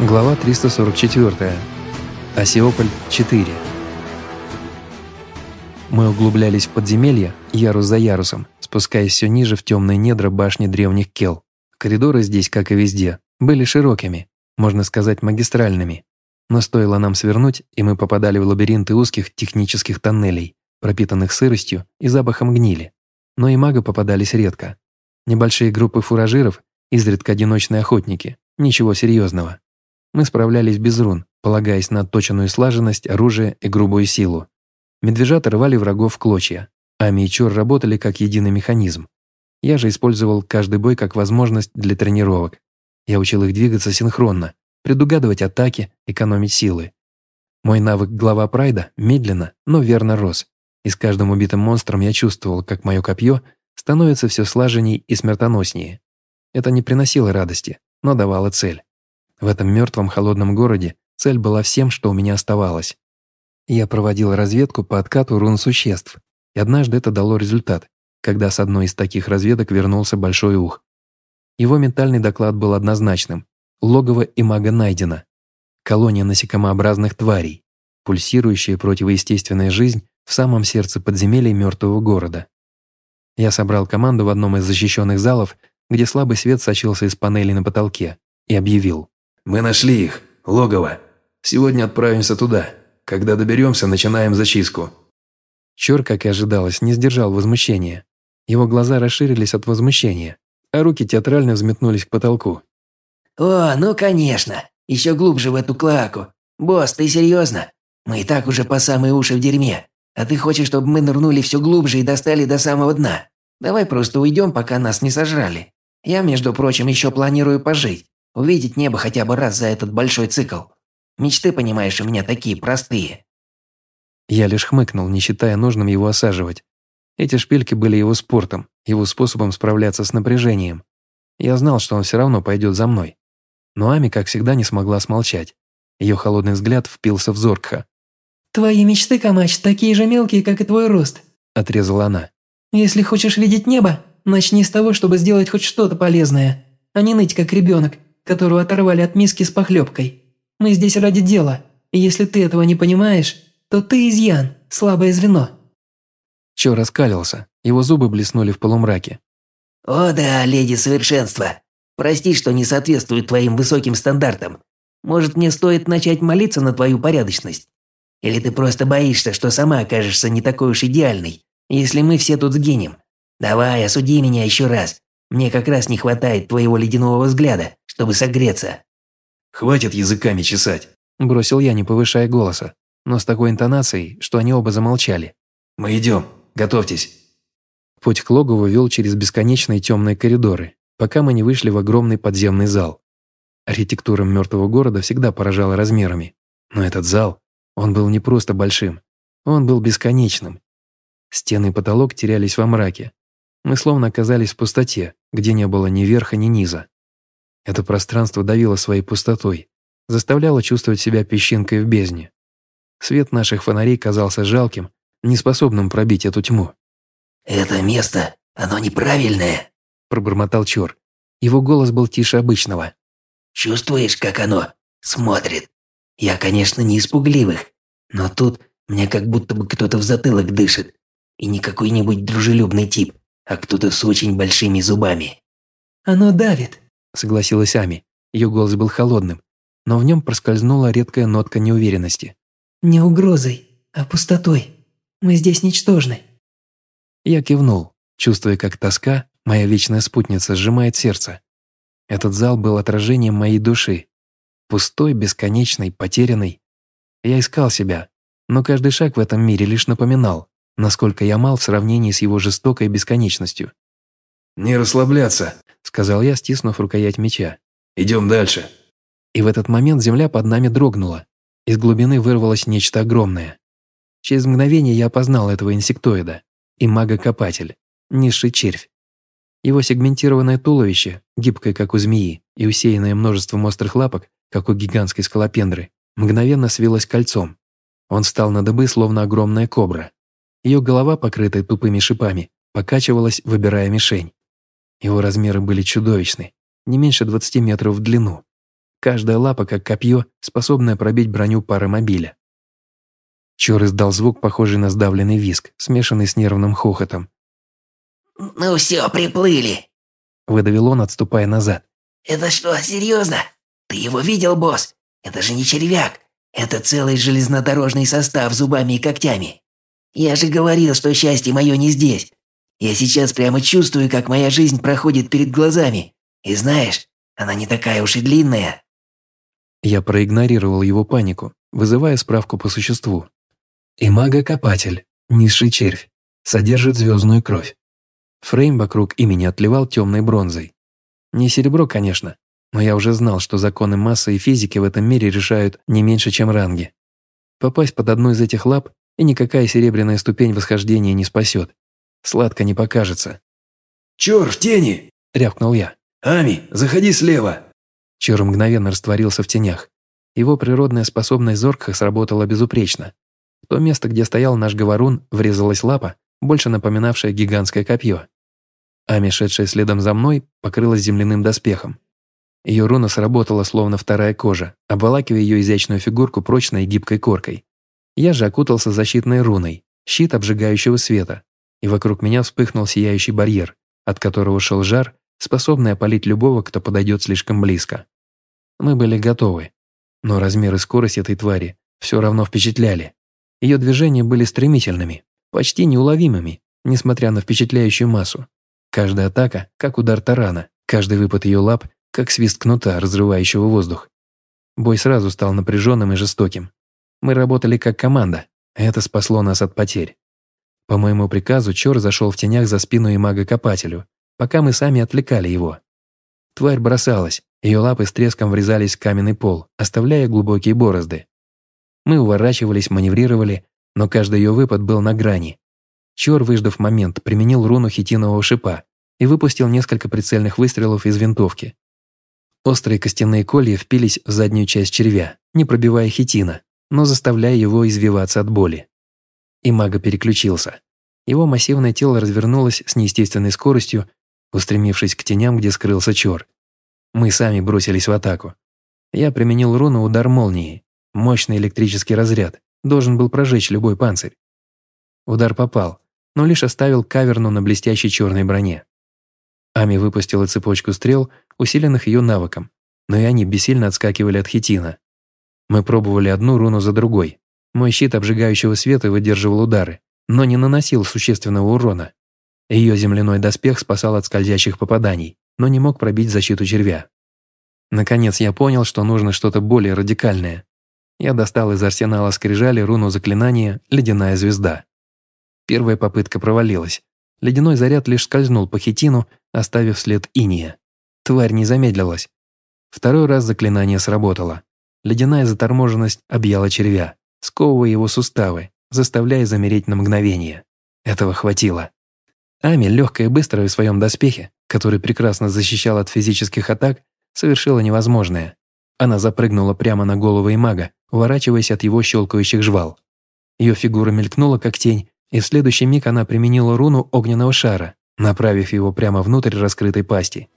Глава 344. Осиополь 4. Мы углублялись в подземелье, ярус за ярусом, спускаясь все ниже в темные недра башни древних кел. Коридоры здесь, как и везде, были широкими, можно сказать магистральными. Но стоило нам свернуть, и мы попадали в лабиринты узких технических тоннелей, пропитанных сыростью и запахом гнили. Но и мага попадались редко. Небольшие группы фуражиров, изредка одиночные охотники, ничего серьезного. Мы справлялись без рун, полагаясь на отточенную слаженность, оружие и грубую силу. Медвежата рвали врагов в клочья. Ами и Чор работали как единый механизм. Я же использовал каждый бой как возможность для тренировок. Я учил их двигаться синхронно, предугадывать атаки, экономить силы. Мой навык глава Прайда медленно, но верно рос. И с каждым убитым монстром я чувствовал, как мое копье становится все слаженней и смертоноснее. Это не приносило радости, но давало цель. В этом мертвом холодном городе цель была всем, что у меня оставалось. Я проводил разведку по откату рун существ, и однажды это дало результат, когда с одной из таких разведок вернулся Большой Ух. Его ментальный доклад был однозначным. Логово и мага найдено. Колония насекомообразных тварей, пульсирующая противоестественная жизнь в самом сердце подземелья мертвого города. Я собрал команду в одном из защищенных залов, где слабый свет сочился из панелей на потолке, и объявил. «Мы нашли их. Логово. Сегодня отправимся туда. Когда доберемся, начинаем зачистку». Чор, как и ожидалось, не сдержал возмущения. Его глаза расширились от возмущения, а руки театрально взметнулись к потолку. «О, ну конечно. Еще глубже в эту клаку. Босс, ты серьезно? Мы и так уже по самые уши в дерьме. А ты хочешь, чтобы мы нырнули все глубже и достали до самого дна? Давай просто уйдем, пока нас не сожрали. Я, между прочим, еще планирую пожить. Увидеть небо хотя бы раз за этот большой цикл. Мечты, понимаешь, у меня такие простые». Я лишь хмыкнул, не считая нужным его осаживать. Эти шпильки были его спортом, его способом справляться с напряжением. Я знал, что он все равно пойдет за мной. Но Ами, как всегда, не смогла смолчать. Ее холодный взгляд впился в Зоркха. «Твои мечты, Камач, такие же мелкие, как и твой рост», – отрезала она. «Если хочешь видеть небо, начни с того, чтобы сделать хоть что-то полезное, а не ныть, как ребенок, которую оторвали от миски с похлебкой. Мы здесь ради дела, и если ты этого не понимаешь, то ты изъян, слабое звено». Чо раскалился, его зубы блеснули в полумраке. «О да, леди совершенства. Прости, что не соответствует твоим высоким стандартам. Может, мне стоит начать молиться на твою порядочность? Или ты просто боишься, что сама окажешься не такой уж идеальной, если мы все тут сгинем? Давай, осуди меня еще раз. Мне как раз не хватает твоего ледяного взгляда, чтобы согреться». «Хватит языками чесать», – бросил я, не повышая голоса, но с такой интонацией, что они оба замолчали. «Мы идем. Готовьтесь». Путь к логову вел через бесконечные темные коридоры, пока мы не вышли в огромный подземный зал. Архитектура мертвого города всегда поражала размерами. Но этот зал, он был не просто большим, он был бесконечным. Стены и потолок терялись во мраке. Мы словно оказались в пустоте, где не было ни верха, ни низа. Это пространство давило своей пустотой, заставляло чувствовать себя песчинкой в бездне. Свет наших фонарей казался жалким, неспособным пробить эту тьму. «Это место, оно неправильное», – пробормотал Чор. Его голос был тише обычного. «Чувствуешь, как оно смотрит? Я, конечно, не испугливых, но тут мне как будто бы кто-то в затылок дышит. И не какой-нибудь дружелюбный тип, а кто-то с очень большими зубами». «Оно давит», согласилась Ами. Ее голос был холодным, но в нем проскользнула редкая нотка неуверенности. «Не угрозой, а пустотой. Мы здесь ничтожны». Я кивнул, чувствуя, как тоска, моя вечная спутница, сжимает сердце. Этот зал был отражением моей души. Пустой, бесконечный, потерянный. Я искал себя, но каждый шаг в этом мире лишь напоминал, насколько я мал в сравнении с его жестокой бесконечностью. «Не расслабляться», – сказал я, стиснув рукоять меча. «Идем дальше». И в этот момент земля под нами дрогнула. Из глубины вырвалось нечто огромное. Через мгновение я опознал этого инсектоида. И мага-копатель. Низший червь. Его сегментированное туловище, гибкое, как у змеи, и усеянное множеством острых лапок, как у гигантской скалопендры, мгновенно свилось кольцом. Он встал на дыбы, словно огромная кобра. Ее голова, покрытая тупыми шипами, покачивалась, выбирая мишень. Его размеры были чудовищны, не меньше 20 метров в длину. Каждая лапа, как копье, способная пробить броню паромобиля. Чор издал звук, похожий на сдавленный виск, смешанный с нервным хохотом. «Ну все, приплыли!» Выдавил он, отступая назад. «Это что, серьезно? Ты его видел, босс? Это же не червяк. Это целый железнодорожный состав зубами и когтями. Я же говорил, что счастье мое не здесь. Я сейчас прямо чувствую, как моя жизнь проходит перед глазами. И знаешь, она не такая уж и длинная». Я проигнорировал его панику, вызывая справку по существу. Имага-копатель, низший червь, содержит звездную кровь. Фрейм вокруг имени отливал темной бронзой. Не серебро, конечно, но я уже знал, что законы массы и физики в этом мире решают не меньше, чем ранги. Попасть под одну из этих лап, и никакая серебряная ступень восхождения не спасет. Сладко не покажется. «Чёр, в тени!» – рявкнул я. «Ами, заходи слева!» Чёр мгновенно растворился в тенях. Его природная способность зоркха сработала безупречно. В то место, где стоял наш говорун, врезалась лапа, больше напоминавшая гигантское копье. Ами, шедшая следом за мной, покрылась земляным доспехом. Ее руна сработала, словно вторая кожа, обволакивая ее изящную фигурку прочной и гибкой коркой. Я же окутался защитной руной, щит обжигающего света, и вокруг меня вспыхнул сияющий барьер, от которого шел жар, способный опалить любого, кто подойдет слишком близко. Мы были готовы, но размер и скорость этой твари все равно впечатляли. Ее движения были стремительными, почти неуловимыми, несмотря на впечатляющую массу. Каждая атака, как удар тарана, каждый выпад ее лап, как свист кнута, разрывающего воздух. Бой сразу стал напряженным и жестоким. Мы работали как команда, это спасло нас от потерь. По моему приказу Чор зашел в тенях за спину и мага-копателю, пока мы сами отвлекали его. Тварь бросалась, ее лапы с треском врезались в каменный пол, оставляя глубокие борозды. Мы уворачивались, маневрировали, но каждый ее выпад был на грани. Чор, выждав момент, применил руну хитинового шипа и выпустил несколько прицельных выстрелов из винтовки. Острые костяные колья впились в заднюю часть червя, не пробивая хитина, но заставляя его извиваться от боли. И мага переключился. Его массивное тело развернулось с неестественной скоростью, устремившись к теням, где скрылся Чор. Мы сами бросились в атаку. Я применил руну удар молнии, Мощный электрический разряд должен был прожечь любой панцирь. Удар попал, но лишь оставил каверну на блестящей черной броне. Ами выпустила цепочку стрел, усиленных ее навыком, но и они бессильно отскакивали от хитина. Мы пробовали одну руну за другой. Мой щит обжигающего света выдерживал удары, но не наносил существенного урона. Ее земляной доспех спасал от скользящих попаданий, но не мог пробить защиту червя. Наконец я понял, что нужно что-то более радикальное. Я достал из арсенала скрижали руну заклинания «Ледяная звезда». Первая попытка провалилась. Ледяной заряд лишь скользнул по хитину, оставив след иния. Тварь не замедлилась. Второй раз заклинание сработало. Ледяная заторможенность объяла червя, сковывая его суставы, заставляя замереть на мгновение. Этого хватило. Ами, легкая и быстрая в своем доспехе, который прекрасно защищал от физических атак, совершила невозможное. Она запрыгнула прямо на голову Имага, уворачиваясь от его щелкающих жвал. Ее фигура мелькнула, как тень, и в следующий миг она применила руну огненного шара, направив его прямо внутрь раскрытой пасти.